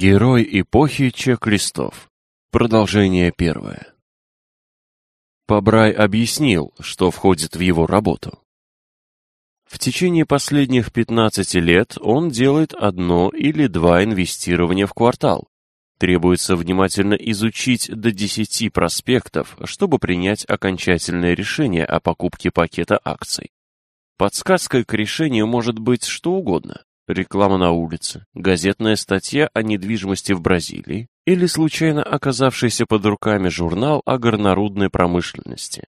Герой эпохи чек-листов. Продолжение первое. Побрай объяснил, что входит в его работу. В течение последних 15 лет он делает одно или два инвестирования в квартал. Требуется внимательно изучить до 10 проспектов, чтобы принять окончательное решение о покупке пакета акций. Подсказкой к решению может быть что угодно реклама на улице, газетная статья о недвижимости в Бразилии или случайно оказавшийся под руками журнал о горнорудной промышленности.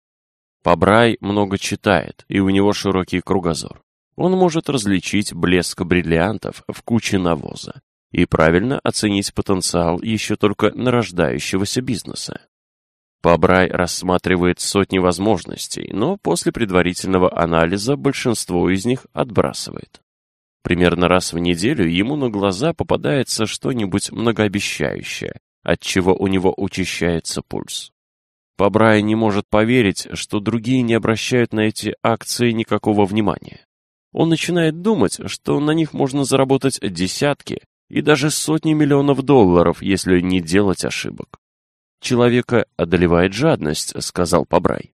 Побрай много читает, и у него широкий кругозор. Он может различить блеск бриллиантов в куче навоза и правильно оценить потенциал еще только нарождающегося бизнеса. Побрай рассматривает сотни возможностей, но после предварительного анализа большинство из них отбрасывает. Примерно раз в неделю ему на глаза попадается что-нибудь многообещающее, от чего у него учащается пульс. Побрай не может поверить, что другие не обращают на эти акции никакого внимания. Он начинает думать, что на них можно заработать десятки и даже сотни миллионов долларов, если не делать ошибок. «Человека одолевает жадность», — сказал Побрай.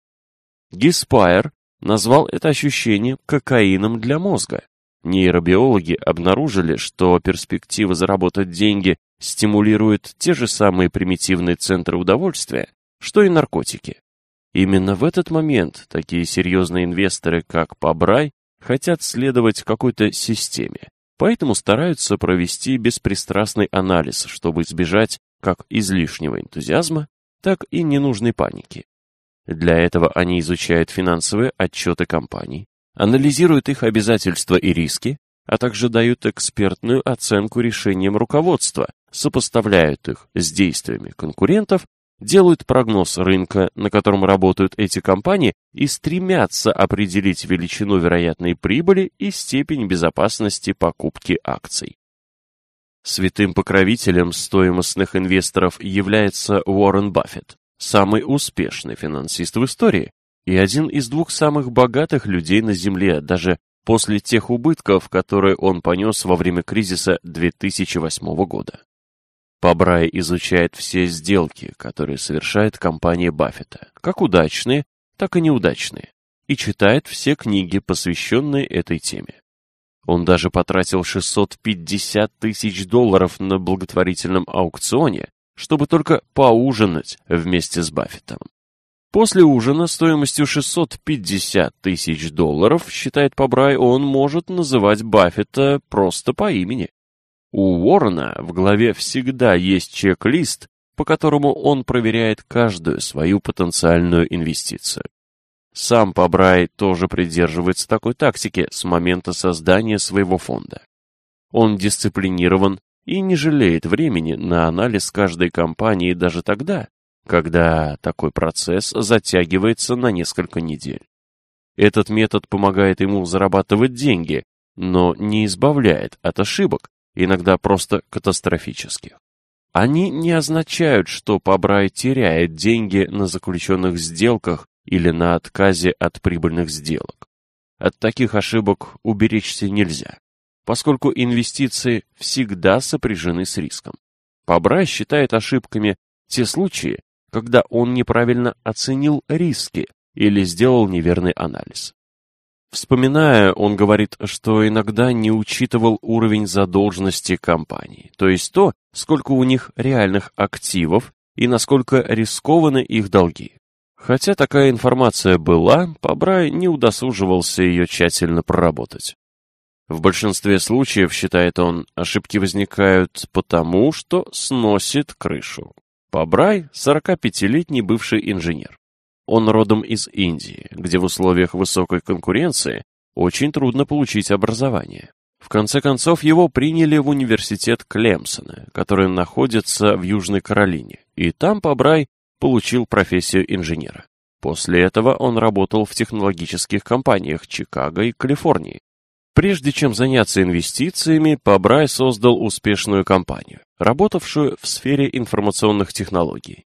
Гиспайр назвал это ощущение кокаином для мозга. Нейробиологи обнаружили, что перспектива заработать деньги стимулирует те же самые примитивные центры удовольствия, что и наркотики. Именно в этот момент такие серьезные инвесторы, как Побрай, хотят следовать какой-то системе, поэтому стараются провести беспристрастный анализ, чтобы избежать как излишнего энтузиазма, так и ненужной паники. Для этого они изучают финансовые отчеты компаний, анализируют их обязательства и риски, а также дают экспертную оценку решениям руководства, сопоставляют их с действиями конкурентов, делают прогноз рынка, на котором работают эти компании, и стремятся определить величину вероятной прибыли и степень безопасности покупки акций. Святым покровителем стоимостных инвесторов является Уоррен Баффет, самый успешный финансист в истории, и один из двух самых богатых людей на Земле, даже после тех убытков, которые он понес во время кризиса 2008 года. Побрай изучает все сделки, которые совершает компания Баффета, как удачные, так и неудачные, и читает все книги, посвященные этой теме. Он даже потратил 650 тысяч долларов на благотворительном аукционе, чтобы только поужинать вместе с Баффетом. После ужина стоимостью 650 тысяч долларов, считает Побрай, он может называть Баффета просто по имени. У Уоррена в голове всегда есть чек-лист, по которому он проверяет каждую свою потенциальную инвестицию. Сам Побрай тоже придерживается такой тактики с момента создания своего фонда. Он дисциплинирован и не жалеет времени на анализ каждой компании даже тогда, когда такой процесс затягивается на несколько недель. Этот метод помогает ему зарабатывать деньги, но не избавляет от ошибок, иногда просто катастрофических. Они не означают, что Побрай теряет деньги на заключенных сделках или на отказе от прибыльных сделок. От таких ошибок уберечься нельзя, поскольку инвестиции всегда сопряжены с риском. Побрай считает ошибками те случаи, когда он неправильно оценил риски или сделал неверный анализ. Вспоминая, он говорит, что иногда не учитывал уровень задолженности компании, то есть то, сколько у них реальных активов и насколько рискованы их долги. Хотя такая информация была, Побрай не удосуживался ее тщательно проработать. В большинстве случаев, считает он, ошибки возникают потому, что сносит крышу. Побрай – 45-летний бывший инженер. Он родом из Индии, где в условиях высокой конкуренции очень трудно получить образование. В конце концов, его приняли в университет Клемсона, который находится в Южной Каролине, и там Побрай получил профессию инженера. После этого он работал в технологических компаниях Чикаго и Калифорнии, Прежде чем заняться инвестициями, Побрай создал успешную компанию, работавшую в сфере информационных технологий.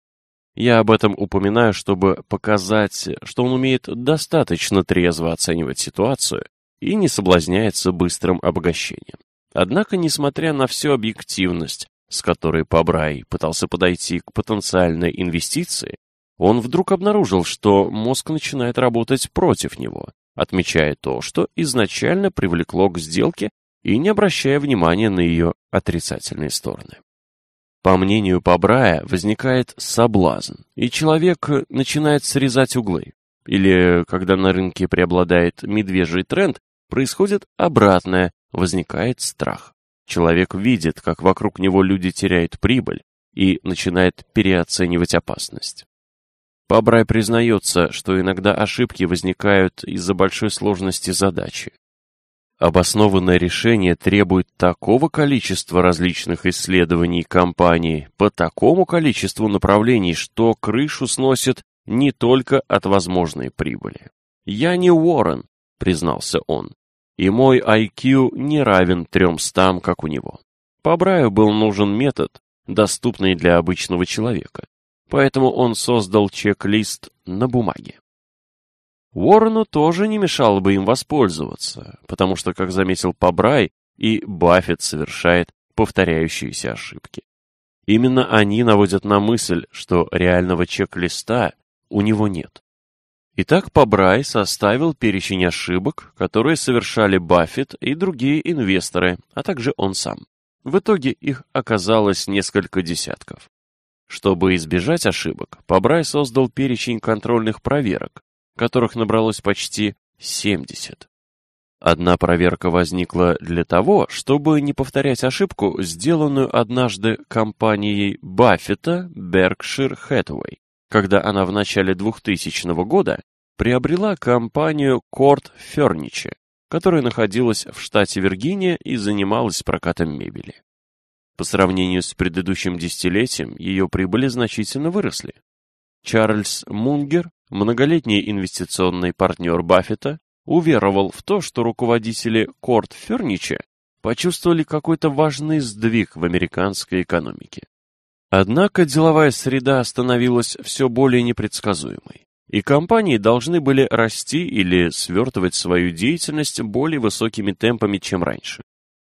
Я об этом упоминаю, чтобы показать, что он умеет достаточно трезво оценивать ситуацию и не соблазняется быстрым обогащением. Однако, несмотря на всю объективность с которой Побрай пытался подойти к потенциальной инвестиции, он вдруг обнаружил, что мозг начинает работать против него, отмечая то, что изначально привлекло к сделке и не обращая внимания на ее отрицательные стороны. По мнению Побрая, возникает соблазн, и человек начинает срезать углы. Или, когда на рынке преобладает медвежий тренд, происходит обратное, возникает страх. Человек видит, как вокруг него люди теряют прибыль и начинает переоценивать опасность. Побрай признается, что иногда ошибки возникают из-за большой сложности задачи. Обоснованное решение требует такого количества различных исследований компании по такому количеству направлений, что крышу сносит не только от возможной прибыли. «Я не Уоррен», — признался он, — «и мой IQ не равен тремстам, как у него». Побраю был нужен метод, доступный для обычного человека поэтому он создал чек-лист на бумаге. Уоррену тоже не мешало бы им воспользоваться, потому что, как заметил Побрай, и Баффет совершает повторяющиеся ошибки. Именно они наводят на мысль, что реального чек-листа у него нет. Итак, Побрай составил перечень ошибок, которые совершали Баффет и другие инвесторы, а также он сам. В итоге их оказалось несколько десятков. Чтобы избежать ошибок, Побрай создал перечень контрольных проверок, которых набралось почти 70. Одна проверка возникла для того, чтобы не повторять ошибку, сделанную однажды компанией Баффета Berkshire Hathaway, когда она в начале 2000 года приобрела компанию Court Furniture, которая находилась в штате Виргиния и занималась прокатом мебели. По сравнению с предыдущим десятилетием, ее прибыли значительно выросли. Чарльз Мунгер, многолетний инвестиционный партнер Баффета, уверовал в то, что руководители Корт Фернича почувствовали какой-то важный сдвиг в американской экономике. Однако деловая среда становилась все более непредсказуемой, и компании должны были расти или свертывать свою деятельность более высокими темпами, чем раньше.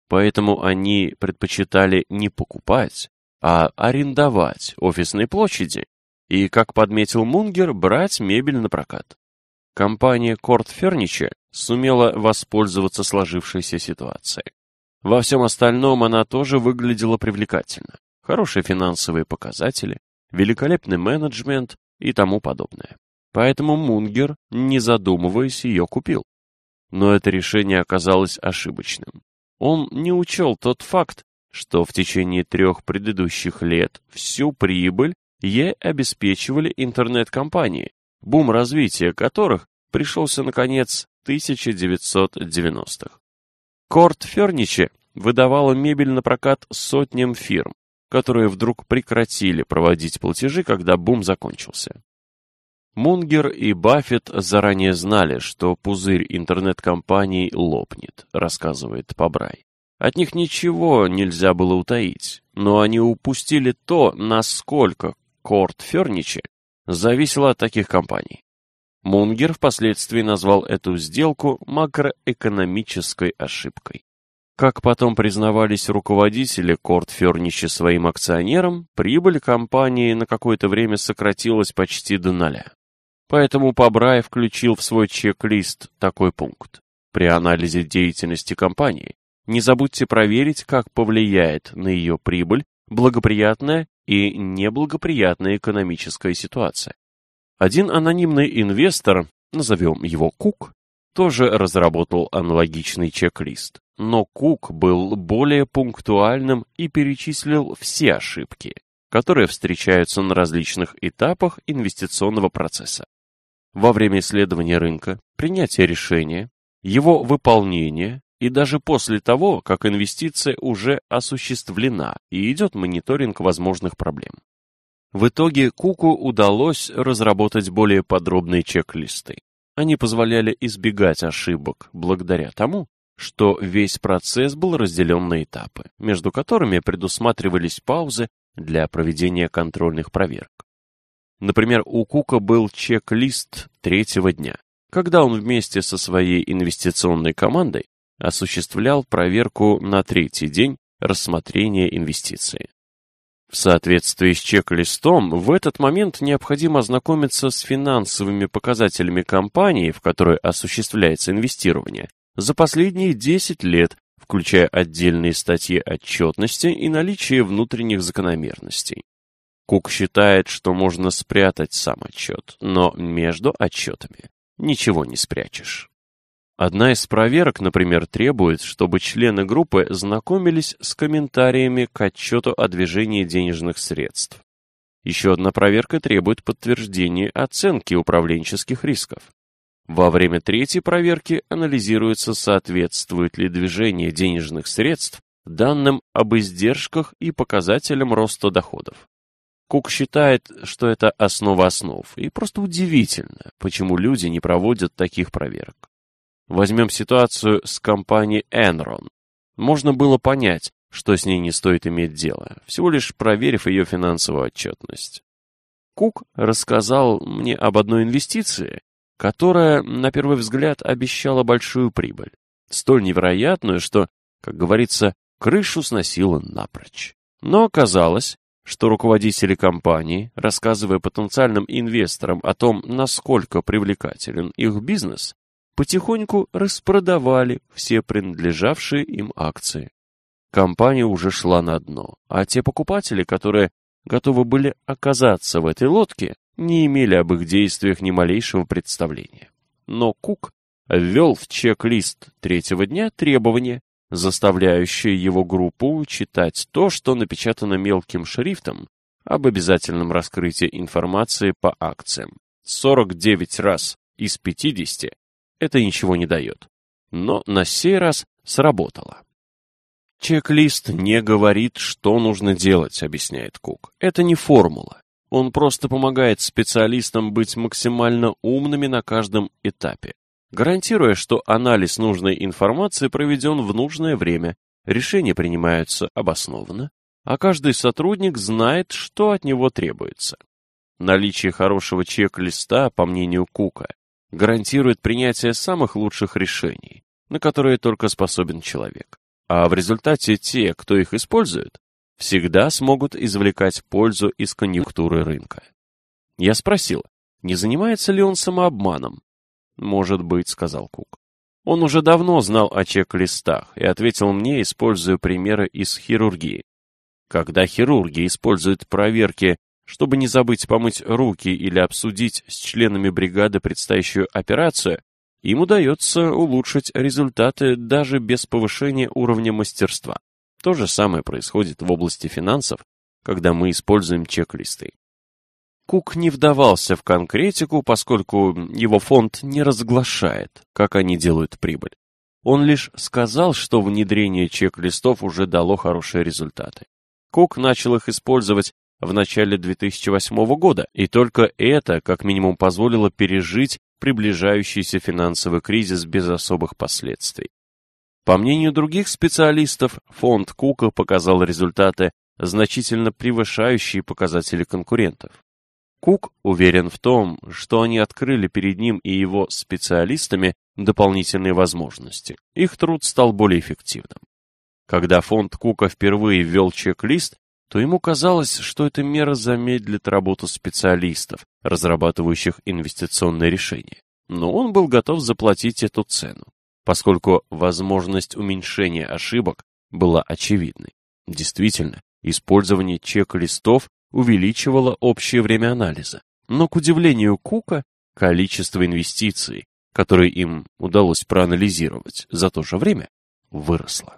Поэтому они предпочитали не покупать, а арендовать офисные площади и, как подметил Мунгер, брать мебель на прокат. Компания Корт Furniture сумела воспользоваться сложившейся ситуацией. Во всем остальном она тоже выглядела привлекательно. Хорошие финансовые показатели, великолепный менеджмент и тому подобное. Поэтому Мунгер, не задумываясь, ее купил. Но это решение оказалось ошибочным. Он не учел тот факт, что в течение трех предыдущих лет всю прибыль ей обеспечивали интернет-компании, бум развития которых пришелся на конец 1990-х. Корт Ферниче выдавала мебель на прокат сотням фирм, которые вдруг прекратили проводить платежи, когда бум закончился. Мунгер и Баффет заранее знали, что пузырь интернет-компаний лопнет, рассказывает Побрай. От них ничего нельзя было утаить, но они упустили то, насколько Корт Ферничи зависело от таких компаний. Мунгер впоследствии назвал эту сделку макроэкономической ошибкой. Как потом признавались руководители Корт Ферничи своим акционерам, прибыль компании на какое-то время сократилась почти до ноля. Поэтому Побрай включил в свой чек-лист такой пункт. При анализе деятельности компании не забудьте проверить, как повлияет на ее прибыль благоприятная и неблагоприятная экономическая ситуация. Один анонимный инвестор, назовем его Кук, тоже разработал аналогичный чек-лист. Но Кук был более пунктуальным и перечислил все ошибки, которые встречаются на различных этапах инвестиционного процесса во время исследования рынка, принятия решения, его выполнения и даже после того, как инвестиция уже осуществлена и идет мониторинг возможных проблем. В итоге Куку удалось разработать более подробные чек-листы. Они позволяли избегать ошибок благодаря тому, что весь процесс был разделен на этапы, между которыми предусматривались паузы для проведения контрольных проверок. Например, у Кука был чек-лист третьего дня, когда он вместе со своей инвестиционной командой осуществлял проверку на третий день рассмотрения инвестиции. В соответствии с чек-листом, в этот момент необходимо ознакомиться с финансовыми показателями компании, в которой осуществляется инвестирование, за последние 10 лет, включая отдельные статьи отчетности и наличие внутренних закономерностей. Кук считает, что можно спрятать сам отчет, но между отчетами ничего не спрячешь. Одна из проверок, например, требует, чтобы члены группы знакомились с комментариями к отчету о движении денежных средств. Еще одна проверка требует подтверждения оценки управленческих рисков. Во время третьей проверки анализируется, соответствует ли движение денежных средств данным об издержках и показателям роста доходов. Кук считает, что это основа основ, и просто удивительно, почему люди не проводят таких проверок. Возьмем ситуацию с компанией Enron. Можно было понять, что с ней не стоит иметь дело, всего лишь проверив ее финансовую отчетность. Кук рассказал мне об одной инвестиции, которая, на первый взгляд, обещала большую прибыль. Столь невероятную, что, как говорится, крышу сносило напрочь. Но оказалось, что руководители компании, рассказывая потенциальным инвесторам о том, насколько привлекателен их бизнес, потихоньку распродавали все принадлежавшие им акции. Компания уже шла на дно, а те покупатели, которые готовы были оказаться в этой лодке, не имели об их действиях ни малейшего представления. Но Кук ввел в чек-лист третьего дня требования, заставляющие его группу читать то, что напечатано мелким шрифтом об обязательном раскрытии информации по акциям. 49 раз из 50 это ничего не дает. Но на сей раз сработало. Чек-лист не говорит, что нужно делать, объясняет Кук. Это не формула. Он просто помогает специалистам быть максимально умными на каждом этапе, гарантируя, что анализ нужной информации проведен в нужное время, решения принимаются обоснованно, а каждый сотрудник знает, что от него требуется. Наличие хорошего чек-листа, по мнению Кука, гарантирует принятие самых лучших решений, на которые только способен человек. А в результате те, кто их использует, всегда смогут извлекать пользу из конъюнктуры рынка. Я спросил, не занимается ли он самообманом? «Может быть», — сказал Кук. Он уже давно знал о чек-листах и ответил мне, используя примеры из хирургии. Когда хирурги используют проверки чтобы не забыть помыть руки или обсудить с членами бригады предстоящую операцию, им удается улучшить результаты даже без повышения уровня мастерства. То же самое происходит в области финансов, когда мы используем чек-листы. Кук не вдавался в конкретику, поскольку его фонд не разглашает, как они делают прибыль. Он лишь сказал, что внедрение чек-листов уже дало хорошие результаты. Кук начал их использовать в начале 2008 года, и только это, как минимум, позволило пережить приближающийся финансовый кризис без особых последствий. По мнению других специалистов, фонд Кука показал результаты, значительно превышающие показатели конкурентов. Кук уверен в том, что они открыли перед ним и его специалистами дополнительные возможности. Их труд стал более эффективным. Когда фонд Кука впервые ввел чек-лист, то ему казалось, что эта мера замедлит работу специалистов, разрабатывающих инвестиционные решения. Но он был готов заплатить эту цену, поскольку возможность уменьшения ошибок была очевидной. Действительно, использование чек-листов увеличивало общее время анализа. Но, к удивлению Кука, количество инвестиций, которые им удалось проанализировать за то же время, выросло.